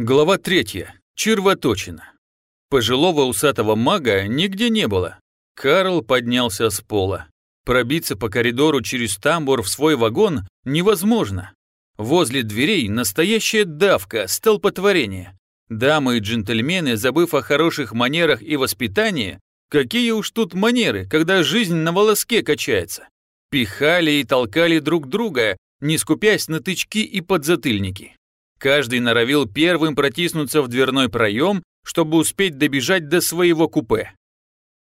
Глава третья. Червоточина. Пожилого усатого мага нигде не было. Карл поднялся с пола. Пробиться по коридору через тамбур в свой вагон невозможно. Возле дверей настоящая давка, столпотворение. Дамы и джентльмены, забыв о хороших манерах и воспитании, какие уж тут манеры, когда жизнь на волоске качается, пихали и толкали друг друга, не скупясь на тычки и подзатыльники. Каждый норовил первым протиснуться в дверной проем, чтобы успеть добежать до своего купе.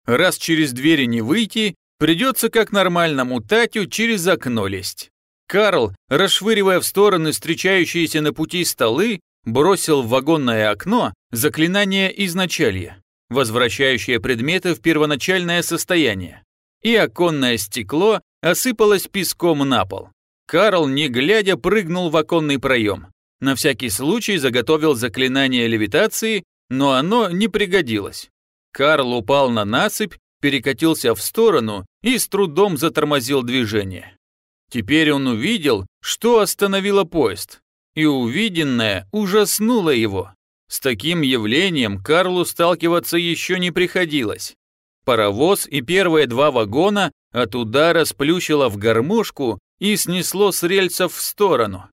Раз через двери не выйти, придется как нормальному Татю через окно лезть. Карл, расшвыривая в стороны встречающиеся на пути столы, бросил в вагонное окно заклинание изначалья, возвращающее предметы в первоначальное состояние. И оконное стекло осыпалось песком на пол. Карл, не глядя, прыгнул в оконный проем. На всякий случай заготовил заклинание левитации, но оно не пригодилось. Карл упал на насыпь, перекатился в сторону и с трудом затормозил движение. Теперь он увидел, что остановило поезд, и увиденное ужаснуло его. С таким явлением Карлу сталкиваться еще не приходилось. Паровоз и первые два вагона от удара сплющило в гармошку и снесло с рельсов в сторону.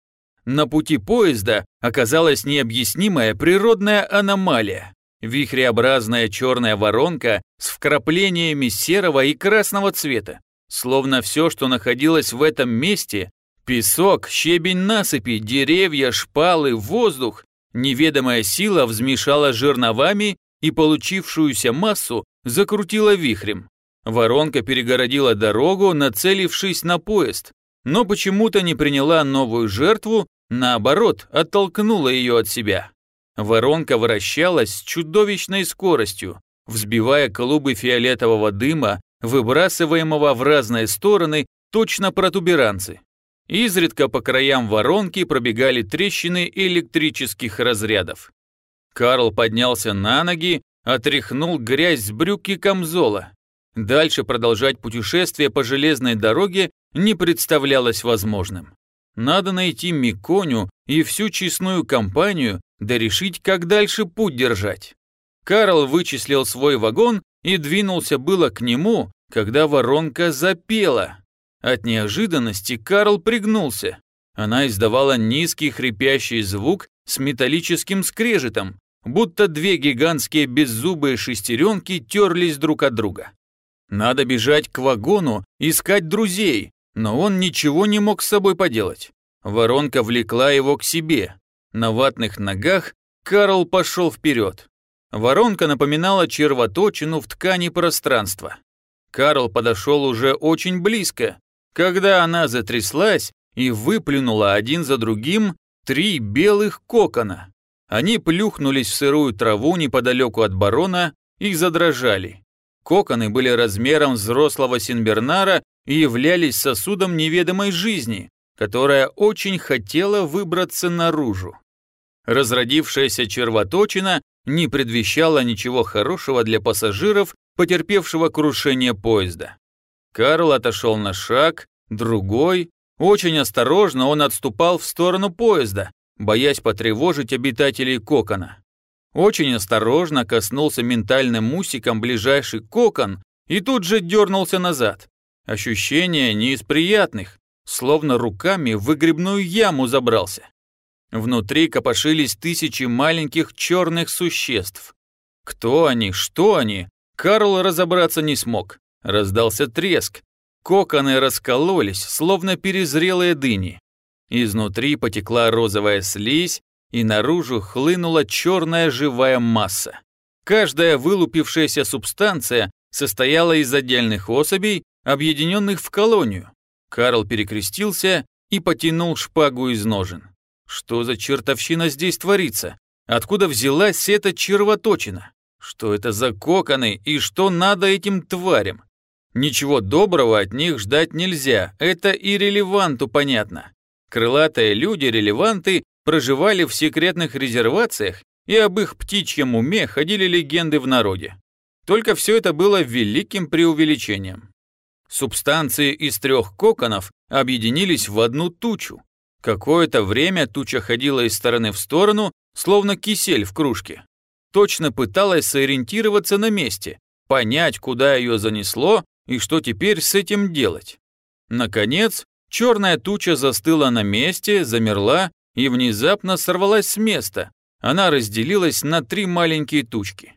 На пути поезда оказалась необъяснимая природная аномалия. Вихреобразная черная воронка с вкраплениями серого и красного цвета. Словно все, что находилось в этом месте, песок, щебень насыпи, деревья, шпалы, воздух, неведомая сила взмешала жерновами и получившуюся массу закрутила вихрем. Воронка перегородила дорогу, нацелившись на поезд, но почему-то не приняла новую жертву Наоборот, оттолкнула ее от себя. Воронка вращалась с чудовищной скоростью, взбивая клубы фиолетового дыма, выбрасываемого в разные стороны точно протуберанцы. Изредка по краям воронки пробегали трещины электрических разрядов. Карл поднялся на ноги, отряхнул грязь с брюки камзола. Дальше продолжать путешествие по железной дороге не представлялось возможным. Надо найти Миконю и всю честную компанию, да решить, как дальше путь держать. Карл вычислил свой вагон и двинулся было к нему, когда воронка запела. От неожиданности Карл пригнулся. Она издавала низкий хрипящий звук с металлическим скрежетом, будто две гигантские беззубые шестеренки терлись друг от друга. Надо бежать к вагону, искать друзей, но он ничего не мог с собой поделать. Воронка влекла его к себе. На ватных ногах Карл пошел вперед. Воронка напоминала червоточину в ткани пространства. Карл подошел уже очень близко, когда она затряслась и выплюнула один за другим три белых кокона. Они плюхнулись в сырую траву неподалеку от барона и задрожали. Коконы были размером взрослого Синбернара и являлись сосудом неведомой жизни, которая очень хотела выбраться наружу. Разродившаяся червоточина не предвещала ничего хорошего для пассажиров, потерпевшего крушение поезда. Карл отошел на шаг, другой. Очень осторожно он отступал в сторону поезда, боясь потревожить обитателей кокона. Очень осторожно коснулся ментальным мусиком ближайший кокон и тут же дернулся назад. Ощущение не из приятных, словно руками в выгребную яму забрался. Внутри копошились тысячи маленьких черных существ. Кто они, что они, Карл разобраться не смог. Раздался треск. Коконы раскололись, словно перезрелые дыни. Изнутри потекла розовая слизь, и наружу хлынула черная живая масса. Каждая вылупившаяся субстанция состояла из отдельных особей, объединенных в колонию. Карл перекрестился и потянул шпагу из ножен. Что за чертовщина здесь творится? Откуда взялась эта червоточина? Что это за коконы и что надо этим тварям? Ничего доброго от них ждать нельзя, это и релеванту понятно. Крылатые люди-релеванты проживали в секретных резервациях, и об их птичьем уме ходили легенды в народе. Только все это было великим преувеличением. Субстанции из трех коконов объединились в одну тучу. Какое-то время туча ходила из стороны в сторону, словно кисель в кружке. Точно пыталась сориентироваться на месте, понять, куда ее занесло и что теперь с этим делать. Наконец, черная туча застыла на месте, замерла и внезапно сорвалась с места. Она разделилась на три маленькие тучки.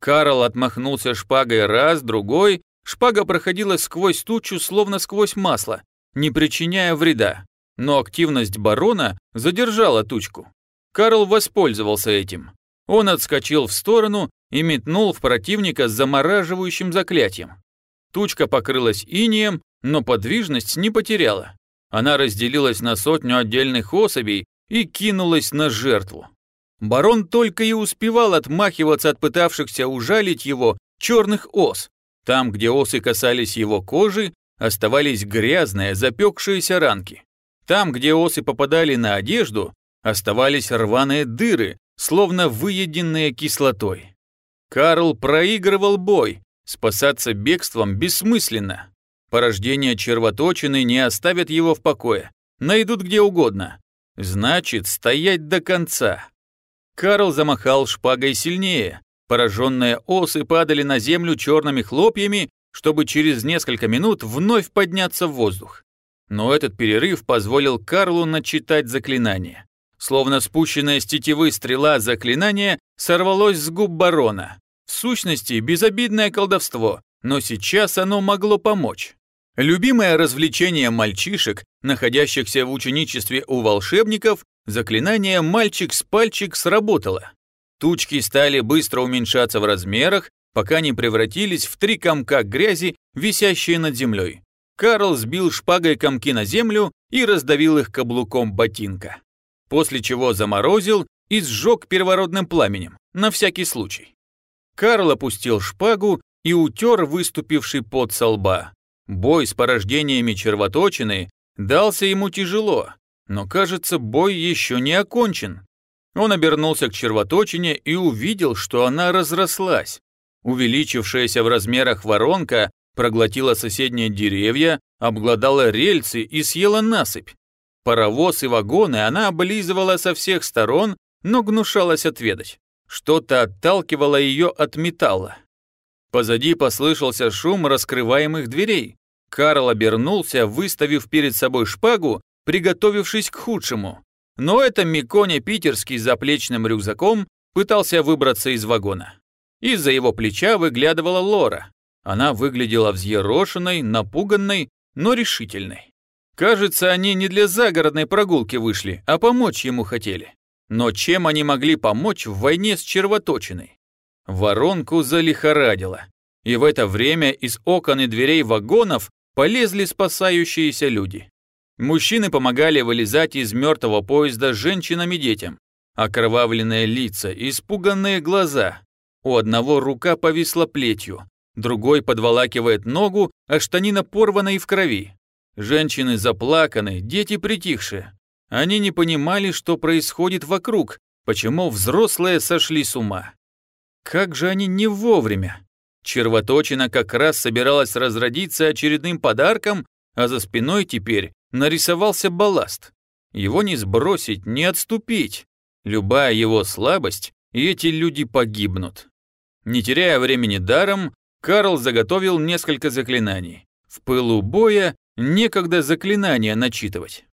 Карл отмахнулся шпагой раз, другой. Шпага проходила сквозь тучу, словно сквозь масло, не причиняя вреда. Но активность барона задержала тучку. Карл воспользовался этим. Он отскочил в сторону и метнул в противника с замораживающим заклятием. Тучка покрылась инием, но подвижность не потеряла. Она разделилась на сотню отдельных особей и кинулась на жертву. Барон только и успевал отмахиваться от пытавшихся ужалить его черных ос. Там, где осы касались его кожи, оставались грязные, запекшиеся ранки. Там, где осы попадали на одежду, оставались рваные дыры, словно выеденные кислотой. Карл проигрывал бой, спасаться бегством бессмысленно. Порождения червоточины не оставят его в покое, найдут где угодно. Значит, стоять до конца. Карл замахал шпагой сильнее. Пораженные осы падали на землю черными хлопьями, чтобы через несколько минут вновь подняться в воздух. Но этот перерыв позволил Карлу начитать заклинание. Словно спущенная с тетивы стрела заклинания сорвалось с губ барона. В сущности, безобидное колдовство, но сейчас оно могло помочь. Любимое развлечение мальчишек, находящихся в ученичестве у волшебников, Заклинание «мальчик с пальчик» сработало. Тучки стали быстро уменьшаться в размерах, пока не превратились в три комка грязи, висящие над землей. Карл сбил шпагой комки на землю и раздавил их каблуком ботинка. После чего заморозил и сжег первородным пламенем, на всякий случай. Карл опустил шпагу и утер выступивший пот со лба. Бой с порождениями червоточины дался ему тяжело, но, кажется, бой еще не окончен. Он обернулся к червоточине и увидел, что она разрослась. Увеличившаяся в размерах воронка проглотила соседние деревья, обглодала рельсы и съела насыпь. Паровоз и вагоны она облизывала со всех сторон, но гнушалась отведать. Что-то отталкивало ее от металла. Позади послышался шум раскрываемых дверей. Карл обернулся, выставив перед собой шпагу приготовившись к худшему. Но это Миконя Питерский с заплечным рюкзаком пытался выбраться из вагона. Из-за его плеча выглядывала Лора. Она выглядела взъерошенной, напуганной, но решительной. Кажется, они не для загородной прогулки вышли, а помочь ему хотели. Но чем они могли помочь в войне с червоточиной? Воронку залихорадило. И в это время из окон и дверей вагонов полезли спасающиеся люди. Мужчины помогали вылезать из мертвого поезда женщинам и детям. Окровавленные лица, испуганные глаза. У одного рука повисла плетью, другой подволакивает ногу, а штанина порвана и в крови. Женщины заплаканы, дети притихшие. Они не понимали, что происходит вокруг, почему взрослые сошли с ума. Как же они не вовремя. Червоточина как раз собиралась разродиться очередным подарком, а за спиной теперь нарисовался балласт. Его не сбросить, не отступить. Любая его слабость, и эти люди погибнут. Не теряя времени даром, Карл заготовил несколько заклинаний. В пылу боя некогда заклинания начитывать.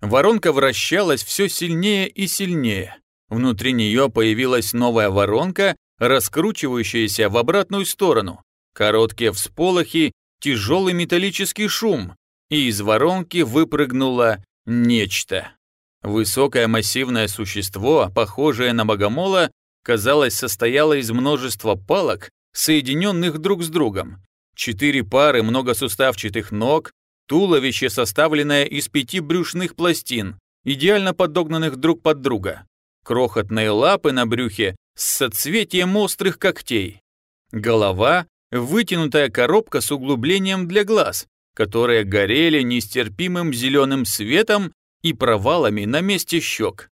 Воронка вращалась все сильнее и сильнее. Внутри нее появилась новая воронка, раскручивающаяся в обратную сторону. Короткие всполохи, тяжелый металлический шум, и из воронки выпрыгнуло нечто. Высокое массивное существо, похожее на богомола, казалось, состояло из множества палок, соединенных друг с другом. Четыре пары многосуставчатых ног, туловище, составленное из пяти брюшных пластин, идеально подогнанных друг под друга, крохотные лапы на брюхе с соцветием острых когтей, голова, вытянутая коробка с углублением для глаз, которые горели нестерпимым зеленым светом и провалами на месте щек.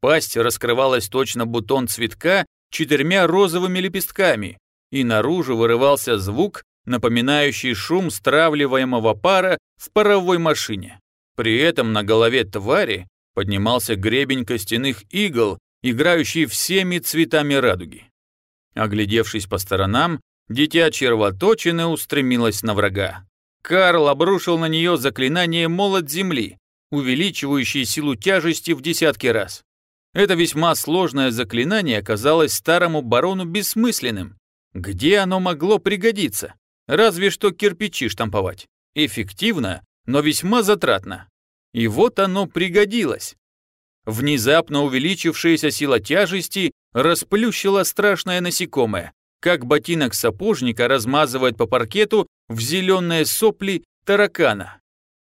Пасть раскрывалась точно бутон цветка четырьмя розовыми лепестками, и наружу вырывался звук, напоминающий шум стравливаемого пара в паровой машине. При этом на голове твари поднимался гребень костяных игл, играющий всеми цветами радуги. Оглядевшись по сторонам, дитя червоточины устремилось на врага. Карл обрушил на нее заклинание «Молот земли», увеличивающее силу тяжести в десятки раз. Это весьма сложное заклинание оказалось старому барону бессмысленным. Где оно могло пригодиться? Разве что кирпичи штамповать. Эффективно, но весьма затратно. И вот оно пригодилось. Внезапно увеличившаяся сила тяжести расплющила страшное насекомое, как ботинок сапожника размазывает по паркету в зеленые сопли таракана.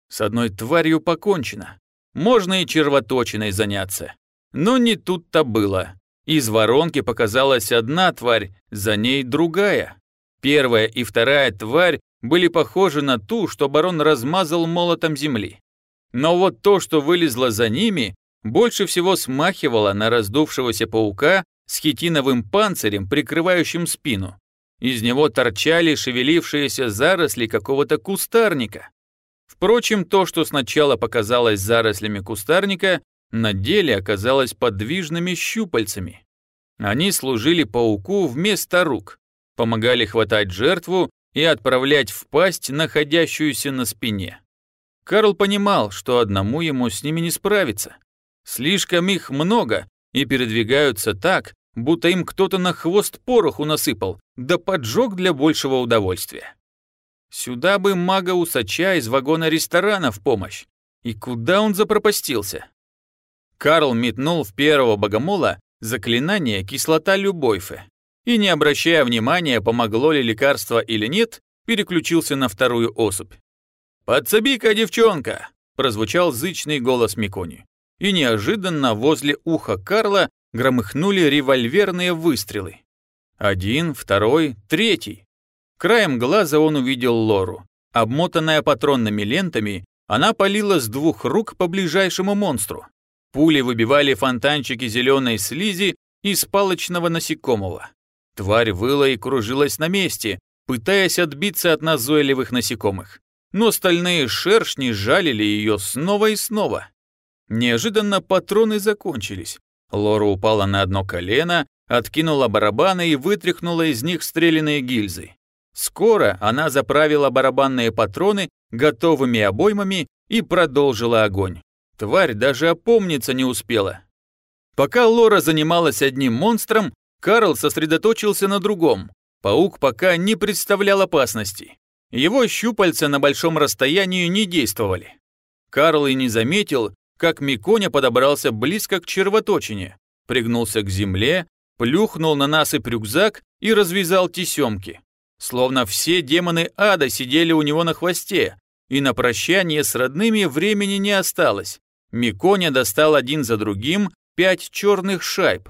С одной тварью покончено. Можно и червоточиной заняться. Но не тут-то было. Из воронки показалась одна тварь, за ней другая. Первая и вторая тварь были похожи на ту, что барон размазал молотом земли. Но вот то, что вылезло за ними, больше всего смахивало на раздувшегося паука с хитиновым панцирем, прикрывающим спину. Из него торчали шевелившиеся заросли какого-то кустарника. Впрочем, то, что сначала показалось зарослями кустарника, на деле оказалось подвижными щупальцами. Они служили пауку вместо рук, помогали хватать жертву и отправлять в пасть, находящуюся на спине. Карл понимал, что одному ему с ними не справиться. Слишком их много и передвигаются так, будто им кто-то на хвост пороху насыпал, да поджег для большего удовольствия. Сюда бы мага-усача из вагона ресторана в помощь. И куда он запропастился? Карл метнул в первого богомола заклинание «Кислота Любойфе» и, не обращая внимания, помогло ли лекарство или нет, переключился на вторую особь. «Подсоби-ка, девчонка!» – прозвучал зычный голос Микони и неожиданно возле уха Карла громыхнули револьверные выстрелы. Один, второй, третий. Краем глаза он увидел Лору. Обмотанная патронными лентами, она палила с двух рук по ближайшему монстру. Пули выбивали фонтанчики зеленой слизи из палочного насекомого. Тварь выла и кружилась на месте, пытаясь отбиться от назойливых насекомых. Но стальные шершни жалили ее снова и снова. Неожиданно патроны закончились. Лора упала на одно колено, откинула барабаны и вытряхнула из них стрелянные гильзы. Скоро она заправила барабанные патроны готовыми обоймами и продолжила огонь. Тварь даже опомниться не успела. Пока Лора занималась одним монстром, Карл сосредоточился на другом. Паук пока не представлял опасности. Его щупальца на большом расстоянии не действовали. Карл и не заметил, как Миконя подобрался близко к червоточине, пригнулся к земле, плюхнул на насыпь рюкзак и развязал тесемки. Словно все демоны ада сидели у него на хвосте, и на прощание с родными времени не осталось. Миконя достал один за другим пять черных шайб.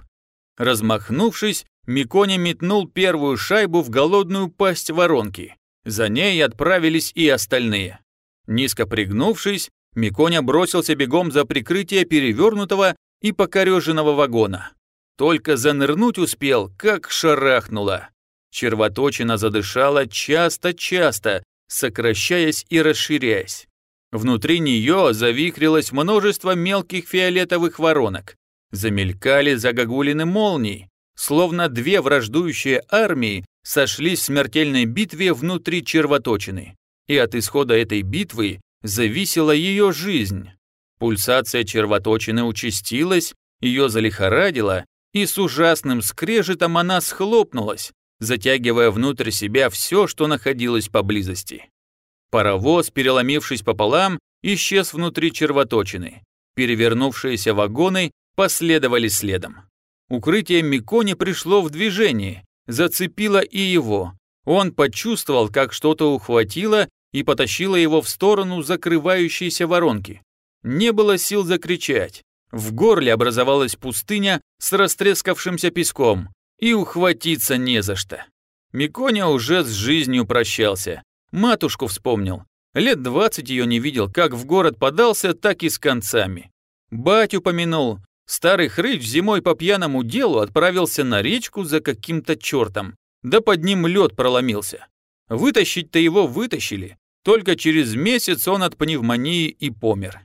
Размахнувшись, Миконя метнул первую шайбу в голодную пасть воронки. За ней отправились и остальные. Низко пригнувшись, Миконя бросился бегом за прикрытие перевернутого и покореженного вагона. Только занырнуть успел, как шарахнуло. Червоточина задышала часто-часто, сокращаясь и расширяясь. Внутри нее завихрилось множество мелких фиолетовых воронок. Замелькали загогулины молний, словно две враждующие армии сошлись в смертельной битве внутри червоточины. И от исхода этой битвы зависела ее жизнь. Пульсация червоточины участилась, ее залихорадило, и с ужасным скрежетом она схлопнулась, затягивая внутрь себя все, что находилось поблизости. Паровоз, переломившись пополам, исчез внутри червоточины. Перевернувшиеся вагоны последовали следом. Укрытие Микони пришло в движение, зацепило и его. Он почувствовал, как что-то ухватило и потащила его в сторону закрывающейся воронки. Не было сил закричать. В горле образовалась пустыня с растрескавшимся песком, и ухватиться не за что. Миконя уже с жизнью прощался. Матушку вспомнил. Лет двадцать ее не видел, как в город подался, так и с концами. Батю помянул. Старый хрыч зимой по пьяному делу отправился на речку за каким-то чертом. Да под ним лед проломился. Вытащить-то его вытащили. Только через месяц он от пневмонии и помер.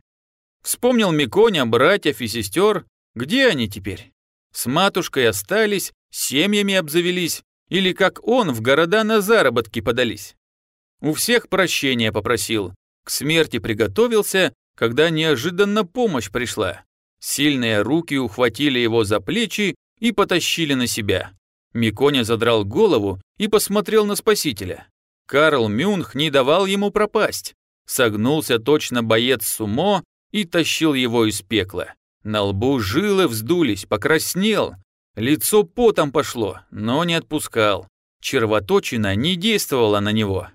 Вспомнил Миконя братьев и сестер. Где они теперь? С матушкой остались, семьями обзавелись, или как он в города на заработки подались. У всех прощения попросил, к смерти приготовился, когда неожиданно помощь пришла. Сильные руки ухватили его за плечи и потащили на себя. Миконя задрал голову и посмотрел на спасителя. Карл Мюнх не давал ему пропасть. Согнулся точно боец сумо и тащил его из пекла. На лбу жилы вздулись, покраснел. Лицо потом пошло, но не отпускал. Червоточина не действовала на него.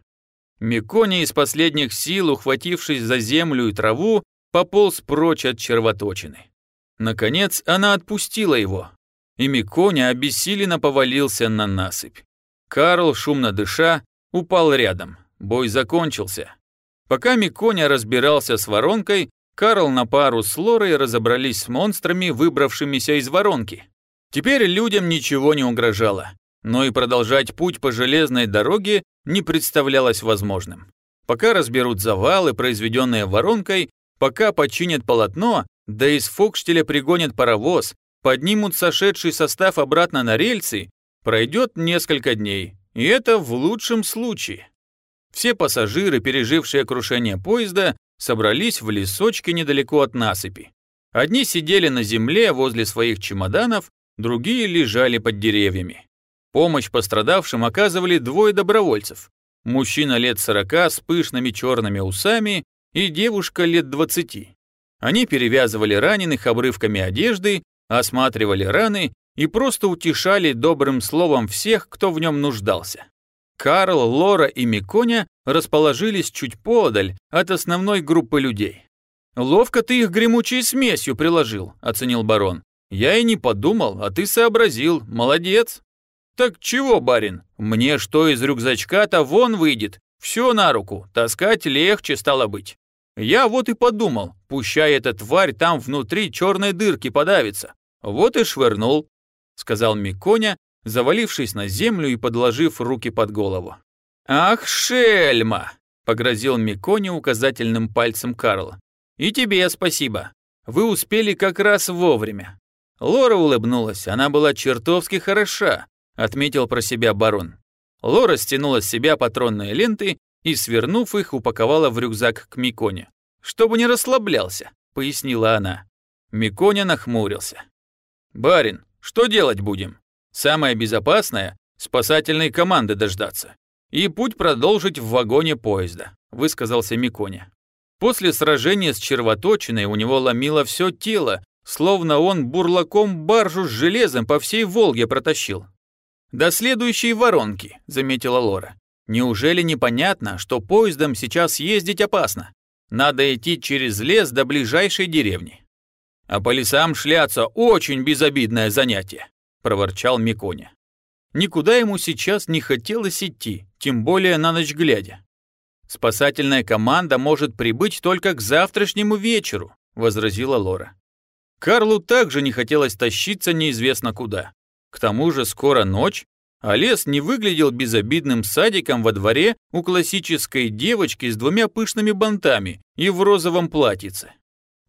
Микони из последних сил, ухватившись за землю и траву, пополз прочь от червоточины. Наконец она отпустила его, и Миконя обессиленно повалился на насыпь. Карл, шумно дыша, упал рядом. Бой закончился. Пока Миконя разбирался с воронкой, Карл на пару с Лорой разобрались с монстрами, выбравшимися из воронки. Теперь людям ничего не угрожало, но и продолжать путь по железной дороге не представлялось возможным. Пока разберут завалы, произведенные воронкой, пока починят полотно, да из Фокштеля пригонят паровоз, поднимут сошедший состав обратно на рельсы, пройдет несколько дней, и это в лучшем случае. Все пассажиры, пережившие крушение поезда, собрались в лесочке недалеко от насыпи. Одни сидели на земле возле своих чемоданов, другие лежали под деревьями. Помощь пострадавшим оказывали двое добровольцев. Мужчина лет сорока с пышными черными усами и девушка лет двадцати. Они перевязывали раненых обрывками одежды, осматривали раны и просто утешали добрым словом всех, кто в нем нуждался. Карл, Лора и Миконя расположились чуть подаль от основной группы людей. «Ловко ты их гремучей смесью приложил», — оценил барон. «Я и не подумал, а ты сообразил. Молодец». «Так чего, барин? Мне что из рюкзачка-то вон выйдет? Все на руку, таскать легче стало быть. Я вот и подумал, пущай эта тварь там внутри черной дырки подавится. Вот и швырнул», — сказал Миконя, завалившись на землю и подложив руки под голову. «Ах, шельма!» — погрозил Миконя указательным пальцем Карла. «И тебе спасибо. Вы успели как раз вовремя». Лора улыбнулась, она была чертовски хороша, отметил про себя барон. Лора стянула с себя патронные ленты и, свернув их, упаковала в рюкзак к Миконе. «Чтобы не расслаблялся», — пояснила она. Миконя нахмурился. «Барин, что делать будем?» Самое безопасное – спасательной команды дождаться. И путь продолжить в вагоне поезда, высказался Миконя. После сражения с червоточиной у него ломило все тело, словно он бурлаком баржу с железом по всей Волге протащил. «До следующей воронки», — заметила Лора. «Неужели непонятно, что поездом сейчас ездить опасно? Надо идти через лес до ближайшей деревни». «А по лесам шляться очень безобидное занятие», проворчал Миконя. Никуда ему сейчас не хотелось идти, тем более на ночь глядя. Спасательная команда может прибыть только к завтрашнему вечеру, возразила Лора. Карлу также не хотелось тащиться неизвестно куда. К тому же скоро ночь, а лес не выглядел безобидным садиком во дворе у классической девочки с двумя пышными бантами и в розовом платьице.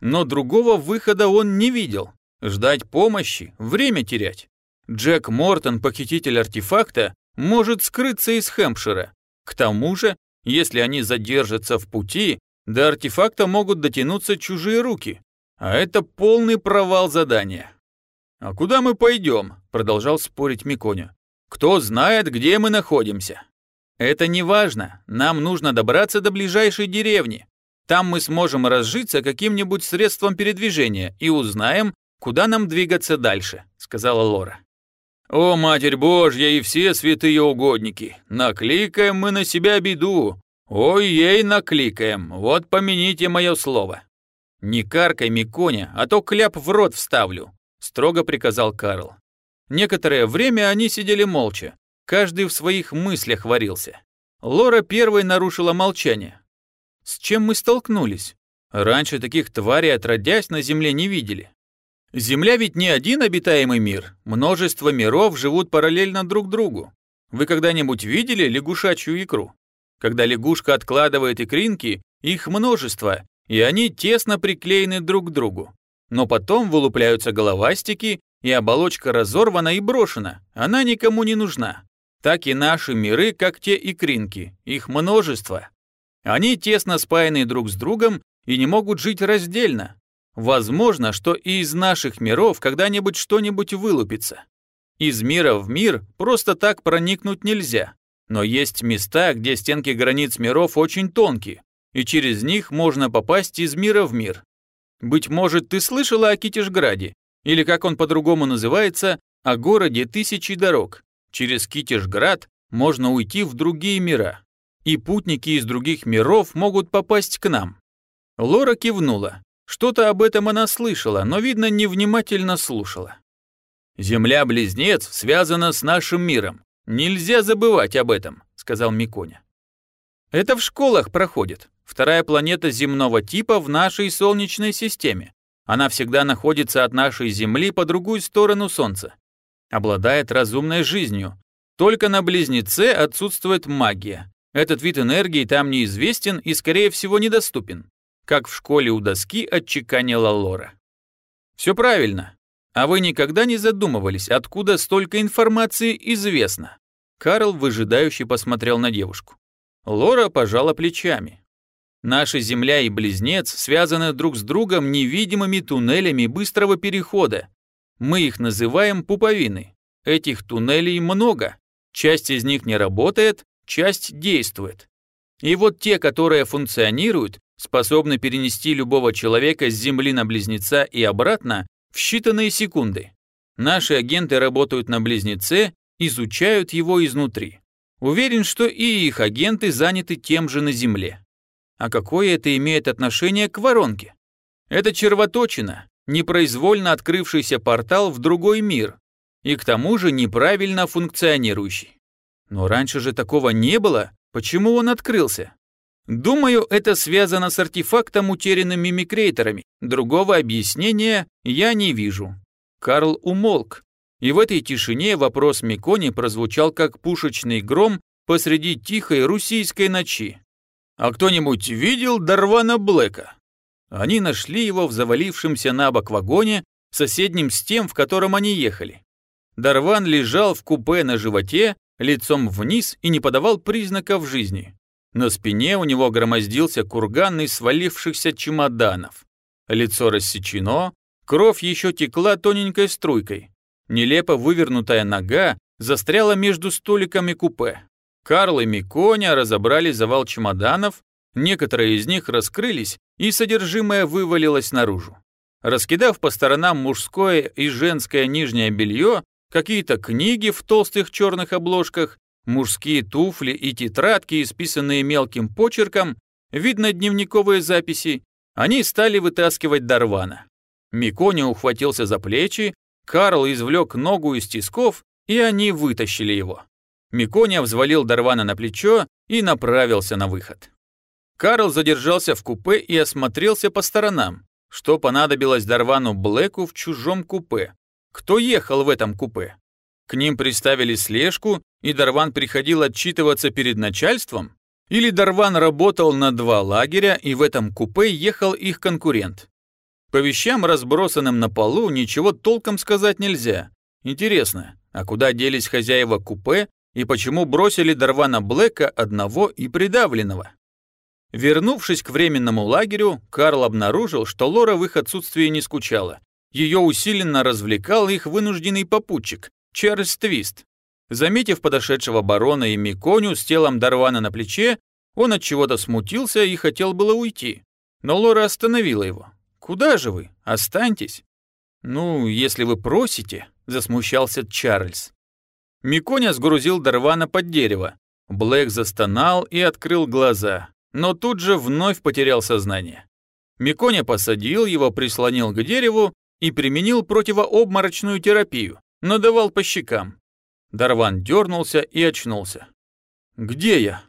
Но другого выхода он не видел. Ждать помощи, время терять. Джек Мортон, похититель артефакта, может скрыться из Хэмпшира. К тому же, если они задержатся в пути, до артефакта могут дотянуться чужие руки. А это полный провал задания. «А куда мы пойдем?» – продолжал спорить Миконя. «Кто знает, где мы находимся?» «Это не важно. Нам нужно добраться до ближайшей деревни. Там мы сможем разжиться каким-нибудь средством передвижения и узнаем, куда нам двигаться дальше», – сказала Лора. «О, Матерь Божья и все святые угодники, накликаем мы на себя беду. Ой, ей накликаем, вот помяните мое слово». «Не каркай, Миконя, а то кляп в рот вставлю», — строго приказал Карл. Некоторое время они сидели молча, каждый в своих мыслях варился. Лора первой нарушила молчание. «С чем мы столкнулись? Раньше таких тварей отродясь на земле не видели. Земля ведь не один обитаемый мир, множество миров живут параллельно друг другу. Вы когда-нибудь видели лягушачью икру? Когда лягушка откладывает икринки, их множество, и они тесно приклеены друг к другу. Но потом вылупляются головастики, и оболочка разорвана и брошена, она никому не нужна. Так и наши миры, как те икринки, их множество. Они тесно спаяны друг с другом и не могут жить раздельно. Возможно, что и из наших миров когда-нибудь что-нибудь вылупится. Из мира в мир просто так проникнуть нельзя. Но есть места, где стенки границ миров очень тонкие, и через них можно попасть из мира в мир. Быть может, ты слышала о Китежграде, или как он по-другому называется, о городе тысячи дорог. Через Китежград можно уйти в другие мира, и путники из других миров могут попасть к нам. Лора кивнула. Что-то об этом она слышала, но, видно, невнимательно слушала. «Земля-близнец связана с нашим миром. Нельзя забывать об этом», — сказал Миконя. «Это в школах проходит. Вторая планета земного типа в нашей Солнечной системе. Она всегда находится от нашей Земли по другую сторону Солнца. Обладает разумной жизнью. Только на Близнеце отсутствует магия. Этот вид энергии там неизвестен и, скорее всего, недоступен. Как в школе у доски отчеканила Лора. Все правильно. А вы никогда не задумывались, откуда столько информации известно? Карл выжидающе посмотрел на девушку. Лора пожала плечами. Наша Земля и Близнец связаны друг с другом невидимыми туннелями быстрого перехода. Мы их называем пуповины. Этих туннелей много. Часть из них не работает, часть действует. И вот те, которые функционируют, способны перенести любого человека с Земли на Близнеца и обратно в считанные секунды. Наши агенты работают на Близнеце, изучают его изнутри. Уверен, что и их агенты заняты тем же на Земле. А какое это имеет отношение к воронке? Это червоточина, непроизвольно открывшийся портал в другой мир, и к тому же неправильно функционирующий. Но раньше же такого не было, почему он открылся? Думаю, это связано с артефактом, утерянным мимикрейторами. Другого объяснения я не вижу. Карл умолк, и в этой тишине вопрос Микони прозвучал как пушечный гром посреди тихой русийской ночи. А кто-нибудь видел Дарвана Блэка? Они нашли его в завалившемся на бок вагоне, соседнем с тем, в котором они ехали. Дарван лежал в купе на животе, лицом вниз и не подавал признаков жизни. На спине у него громоздился курган из свалившихся чемоданов. Лицо рассечено, кровь еще текла тоненькой струйкой. Нелепо вывернутая нога застряла между столиками купе. Карл и Миконя разобрали завал чемоданов, некоторые из них раскрылись, и содержимое вывалилось наружу. Раскидав по сторонам мужское и женское нижнее белье, какие-то книги в толстых черных обложках, мужские туфли и тетрадки, исписанные мелким почерком, видно дневниковые записи, они стали вытаскивать Дарвана. Миконя ухватился за плечи, Карл извлек ногу из тисков, и они вытащили его. Миконя взвалил Дарвана на плечо и направился на выход. Карл задержался в купе и осмотрелся по сторонам. Что понадобилось Дарвану Блэку в чужом купе? Кто ехал в этом купе? К ним приставили слежку, и Дарван приходил отчитываться перед начальством? Или Дарван работал на два лагеря, и в этом купе ехал их конкурент? По вещам, разбросанным на полу, ничего толком сказать нельзя. Интересно, а куда делись хозяева купе и почему бросили Дарвана Блэка одного и придавленного. Вернувшись к временному лагерю, Карл обнаружил, что Лора в их отсутствии не скучала. Ее усиленно развлекал их вынужденный попутчик, Чарльз Твист. Заметив подошедшего барона и Миконю с телом Дарвана на плече, он от чего-то смутился и хотел было уйти. Но Лора остановила его. «Куда же вы? Останьтесь». «Ну, если вы просите», — засмущался Чарльз. Миконя сгрузил Дарвана под дерево. Блэк застонал и открыл глаза, но тут же вновь потерял сознание. Миконя посадил его, прислонил к дереву и применил противообморочную терапию, но давал по щекам. Дарван дернулся и очнулся. «Где я?»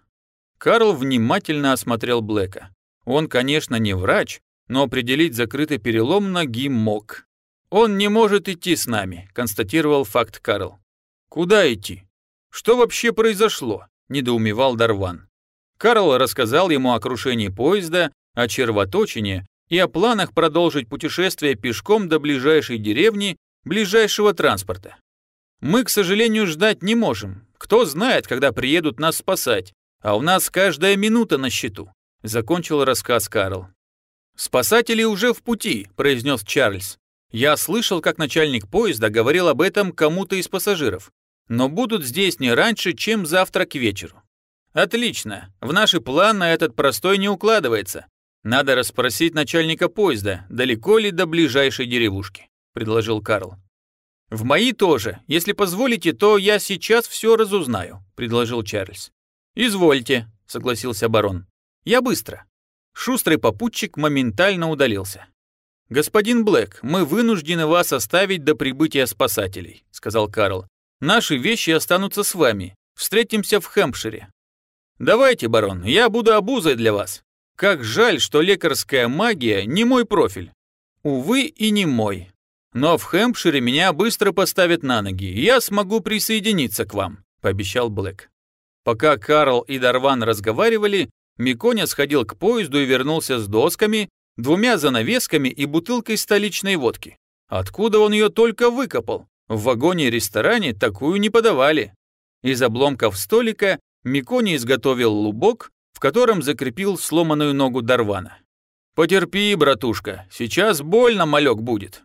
Карл внимательно осмотрел Блэка. Он, конечно, не врач, но определить закрытый перелом ноги мог. «Он не может идти с нами», — констатировал факт Карл. «Куда идти? Что вообще произошло?» – недоумевал Дарван. Карл рассказал ему о крушении поезда, о червоточине и о планах продолжить путешествие пешком до ближайшей деревни ближайшего транспорта. Мы, к сожалению, ждать не можем. Кто знает, когда приедут нас спасать, а у нас каждая минута на счету», — закончил рассказ Карл. «Спасатели уже в пути», — произнес Чарльз. «Я слышал, как начальник поезда говорил об этом кому-то из пассажиров, но будут здесь не раньше, чем завтра к вечеру». «Отлично. В наши планы этот простой не укладывается. Надо расспросить начальника поезда, далеко ли до ближайшей деревушки», — предложил Карл. «В мои тоже. Если позволите, то я сейчас все разузнаю», — предложил Чарльз. «Извольте», — согласился барон. «Я быстро». Шустрый попутчик моментально удалился. «Господин Блэк, мы вынуждены вас оставить до прибытия спасателей», — сказал Карл. «Наши вещи останутся с вами. Встретимся в Хэмпшире». «Давайте, барон, я буду обузой для вас. Как жаль, что лекарская магия не мой профиль. Увы, и не мой. Но в Хэмпшире меня быстро поставят на ноги, и я смогу присоединиться к вам», — пообещал Блэк. Пока Карл и Дарван разговаривали, Миконя сходил к поезду и вернулся с досками, двумя занавесками и бутылкой столичной водки. Откуда он ее только выкопал? В вагоне-ресторане такую не подавали. Из обломков столика Микони изготовил лубок, в котором закрепил сломанную ногу Дарвана. «Потерпи, братушка, сейчас больно малек будет».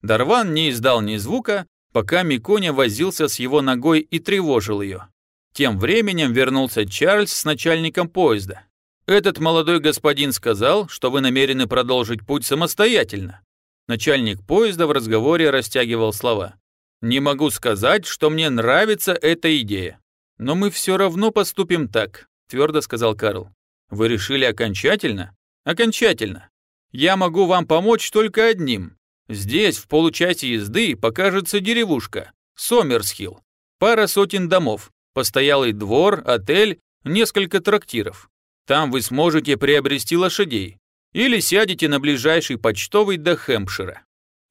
Дарван не издал ни звука, пока Миконя возился с его ногой и тревожил ее. Тем временем вернулся Чарльз с начальником поезда. «Этот молодой господин сказал, что вы намерены продолжить путь самостоятельно». Начальник поезда в разговоре растягивал слова. «Не могу сказать, что мне нравится эта идея. Но мы все равно поступим так», — твердо сказал Карл. «Вы решили окончательно?» «Окончательно. Я могу вам помочь только одним. Здесь, в получасе езды, покажется деревушка, Сомерсхилл. Пара сотен домов, постоялый двор, отель, несколько трактиров. Там вы сможете приобрести лошадей или сядете на ближайший почтовый до Хэмпшира.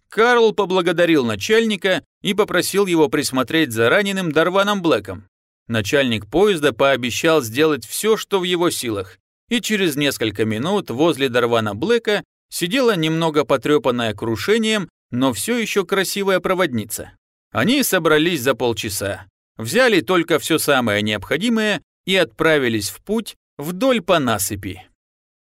Карл поблагодарил начальника и попросил его присмотреть за раненым Дарваном Блэком. Начальник поезда пообещал сделать все, что в его силах, и через несколько минут возле Дарвана Блэка сидела немного потрепанная крушением, но все еще красивая проводница. Они собрались за полчаса, взяли только все самое необходимое и отправились в путь вдоль по насыпи.